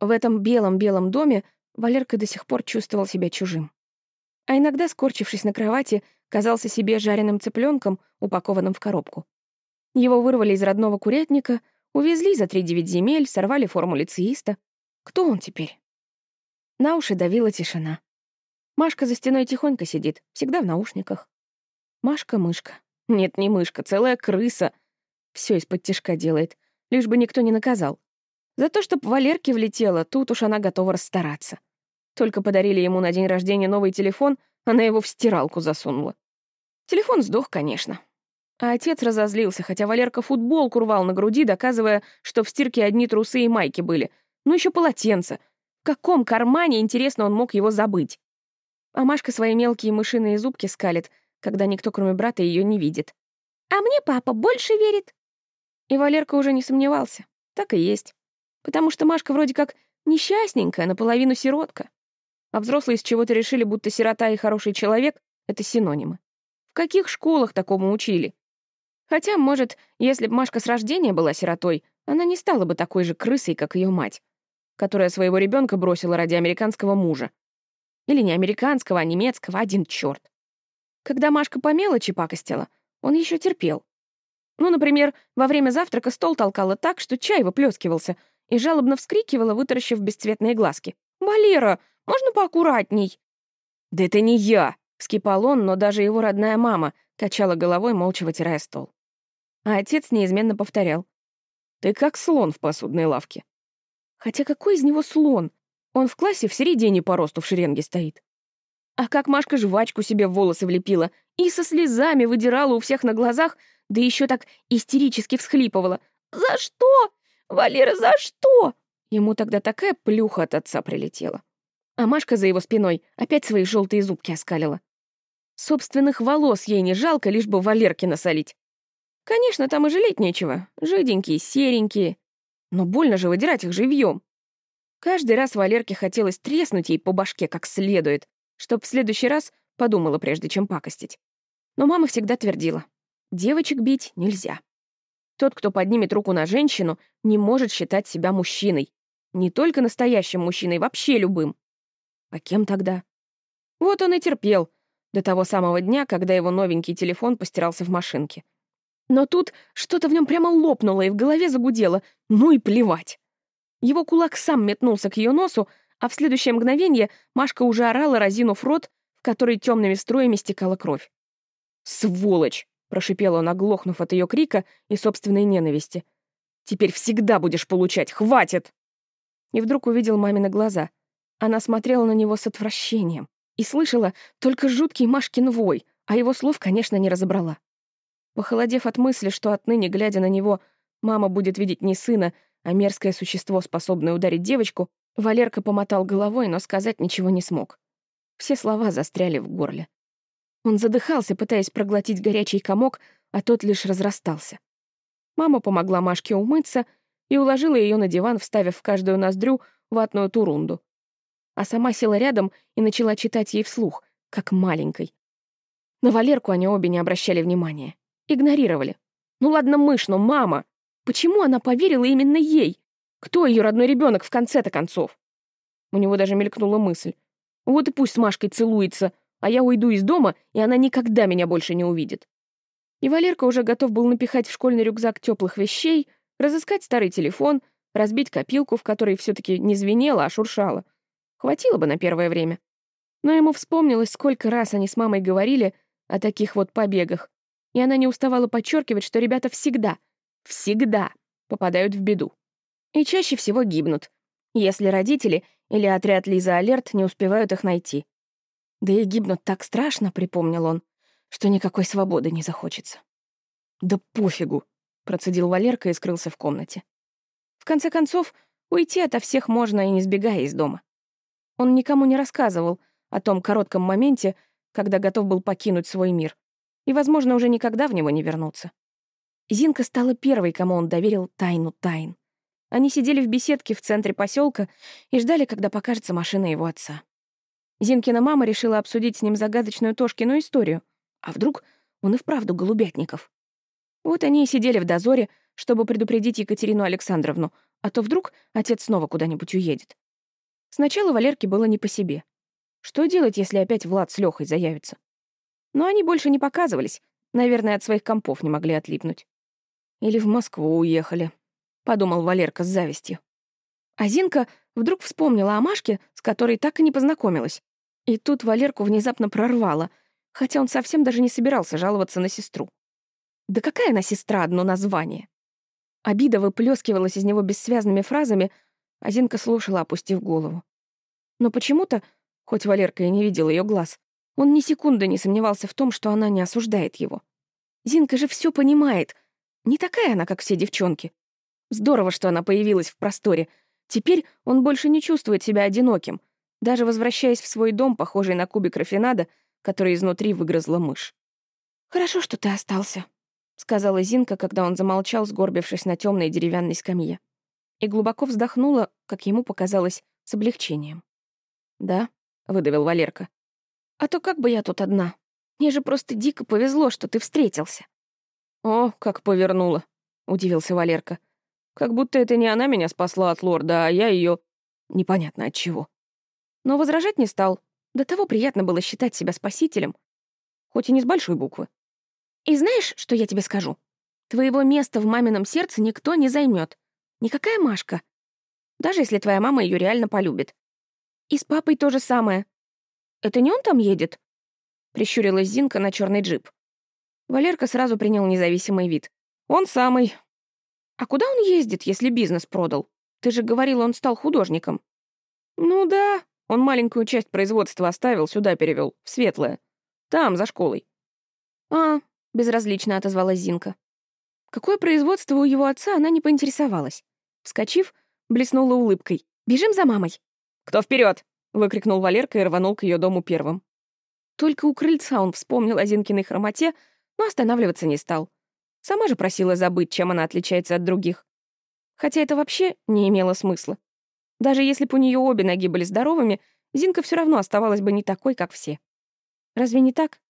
В этом белом-белом доме Валерка до сих пор чувствовал себя чужим. А иногда, скорчившись на кровати, казался себе жареным цыпленком, упакованным в коробку. Его вырвали из родного курятника, увезли за три девять земель, сорвали форму лицеиста. Кто он теперь? На уши давила тишина. Машка за стеной тихонько сидит, всегда в наушниках. Машка-мышка. Нет, не мышка, целая крыса. Все из-под тишка делает, лишь бы никто не наказал. За то, чтоб Валерке влетела, тут уж она готова расстараться. Только подарили ему на день рождения новый телефон, она его в стиралку засунула. Телефон сдох, конечно. А отец разозлился, хотя Валерка футболку рвал на груди, доказывая, что в стирке одни трусы и майки были. Ну еще полотенце. В каком кармане, интересно, он мог его забыть? А Машка свои мелкие мышиные зубки скалит, когда никто, кроме брата, ее не видит. «А мне папа больше верит». И Валерка уже не сомневался. Так и есть. Потому что Машка вроде как несчастненькая, наполовину сиротка. А взрослые с чего-то решили, будто сирота и хороший человек — это синонимы. В каких школах такому учили? Хотя, может, если бы Машка с рождения была сиротой, она не стала бы такой же крысой, как ее мать, которая своего ребенка бросила ради американского мужа. Или не американского, а немецкого, один черт. Когда Машка по мелочи пакостила, он еще терпел. Ну, например, во время завтрака стол толкала так, что чай выплескивался, и жалобно вскрикивала, вытаращив бесцветные глазки. «Валера, можно поаккуратней?» «Да это не я!» — вскипал он, но даже его родная мама качала головой, молча вытирая стол. А отец неизменно повторял. «Ты как слон в посудной лавке». Хотя какой из него слон? Он в классе в середине по росту в шеренге стоит. А как Машка жвачку себе в волосы влепила и со слезами выдирала у всех на глазах, да еще так истерически всхлипывала. «За что? Валера, за что?» Ему тогда такая плюха от отца прилетела. А Машка за его спиной опять свои желтые зубки оскалила. Собственных волос ей не жалко, лишь бы Валерке насолить. Конечно, там и жалеть нечего. Жиденькие, серенькие. Но больно же выдирать их живьем. Каждый раз Валерке хотелось треснуть ей по башке как следует, чтоб в следующий раз подумала, прежде чем пакостить. Но мама всегда твердила, девочек бить нельзя. Тот, кто поднимет руку на женщину, не может считать себя мужчиной. Не только настоящим мужчиной, вообще любым. А кем тогда? Вот он и терпел, до того самого дня, когда его новенький телефон постирался в машинке. Но тут что-то в нем прямо лопнуло и в голове загудело. Ну и плевать. Его кулак сам метнулся к ее носу, а в следующее мгновение Машка уже орала, разинув рот, в который темными струями стекала кровь. «Сволочь!» — прошипел он, оглохнув от ее крика и собственной ненависти. «Теперь всегда будешь получать! Хватит!» И вдруг увидел мамины глаза. Она смотрела на него с отвращением и слышала только жуткий Машкин вой, а его слов, конечно, не разобрала. Похолодев от мысли, что отныне, глядя на него, мама будет видеть не сына, а мерзкое существо, способное ударить девочку, Валерка помотал головой, но сказать ничего не смог. Все слова застряли в горле. Он задыхался, пытаясь проглотить горячий комок, а тот лишь разрастался. Мама помогла Машке умыться и уложила ее на диван, вставив в каждую ноздрю ватную турунду. А сама села рядом и начала читать ей вслух, как маленькой. На Валерку они обе не обращали внимания. Игнорировали. Ну ладно, мышь, но мама. Почему она поверила именно ей? Кто ее родной ребенок в конце-то концов? У него даже мелькнула мысль. Вот и пусть с Машкой целуется, а я уйду из дома, и она никогда меня больше не увидит. И Валерка уже готов был напихать в школьный рюкзак теплых вещей, разыскать старый телефон, разбить копилку, в которой все таки не звенело, а шуршало. Хватило бы на первое время. Но ему вспомнилось, сколько раз они с мамой говорили о таких вот побегах, и она не уставала подчеркивать, что ребята всегда, всегда попадают в беду и чаще всего гибнут, если родители или отряд Лиза Алерт не успевают их найти. Да и гибнут так страшно, припомнил он, что никакой свободы не захочется. «Да пофигу», — процедил Валерка и скрылся в комнате. В конце концов, уйти ото всех можно и не сбегая из дома. Он никому не рассказывал о том коротком моменте, когда готов был покинуть свой мир, и, возможно, уже никогда в него не вернуться. Зинка стала первой, кому он доверил тайну тайн. Они сидели в беседке в центре поселка и ждали, когда покажется машина его отца. Зинкина мама решила обсудить с ним загадочную Тошкину историю. А вдруг он и вправду голубятников? Вот они и сидели в дозоре, чтобы предупредить Екатерину Александровну, а то вдруг отец снова куда-нибудь уедет. Сначала Валерке было не по себе. Что делать, если опять Влад с Лёхой заявится? Но они больше не показывались, наверное, от своих компов не могли отлипнуть. Или в Москву уехали, подумал Валерка с завистью. А Зинка вдруг вспомнила о Машке, с которой так и не познакомилась. И тут Валерку внезапно прорвало, хотя он совсем даже не собирался жаловаться на сестру. Да какая она сестра, одно название? Обида выплескивалась из него бессвязными фразами, а Зинка слушала, опустив голову. Но почему-то, хоть Валерка и не видел ее глаз, он ни секунды не сомневался в том, что она не осуждает его. Зинка же все понимает. Не такая она, как все девчонки. Здорово, что она появилась в просторе. Теперь он больше не чувствует себя одиноким, даже возвращаясь в свой дом, похожий на кубик рафинада, который изнутри выгрызла мышь. «Хорошо, что ты остался», — сказала Зинка, когда он замолчал, сгорбившись на темной деревянной скамье. И глубоко вздохнула, как ему показалось, с облегчением. «Да», — выдавил Валерка. «А то как бы я тут одна? Мне же просто дико повезло, что ты встретился». «О, как повернула», — удивился Валерка. «Как будто это не она меня спасла от лорда, а я ее непонятно от чего». Но возражать не стал. До того приятно было считать себя спасителем, хоть и не с большой буквы. И знаешь, что я тебе скажу? Твоего места в мамином сердце никто не займет. Никакая Машка. Даже если твоя мама ее реально полюбит. И с папой то же самое. Это не он там едет? Прищурилась Зинка на черный джип. Валерка сразу принял независимый вид. Он самый. А куда он ездит, если бизнес продал? Ты же говорил, он стал художником. Ну да, он маленькую часть производства оставил, сюда перевел, в Светлое. Там, за школой. А, безразлично отозвалась Зинка. Какое производство у его отца, она не поинтересовалась. Вскочив, блеснула улыбкой. «Бежим за мамой!» «Кто вперед? выкрикнул Валерка и рванул к ее дому первым. Только у крыльца он вспомнил о Зинкиной хромоте, но останавливаться не стал. Сама же просила забыть, чем она отличается от других. Хотя это вообще не имело смысла. Даже если бы у нее обе ноги были здоровыми, Зинка все равно оставалась бы не такой, как все. Разве не так?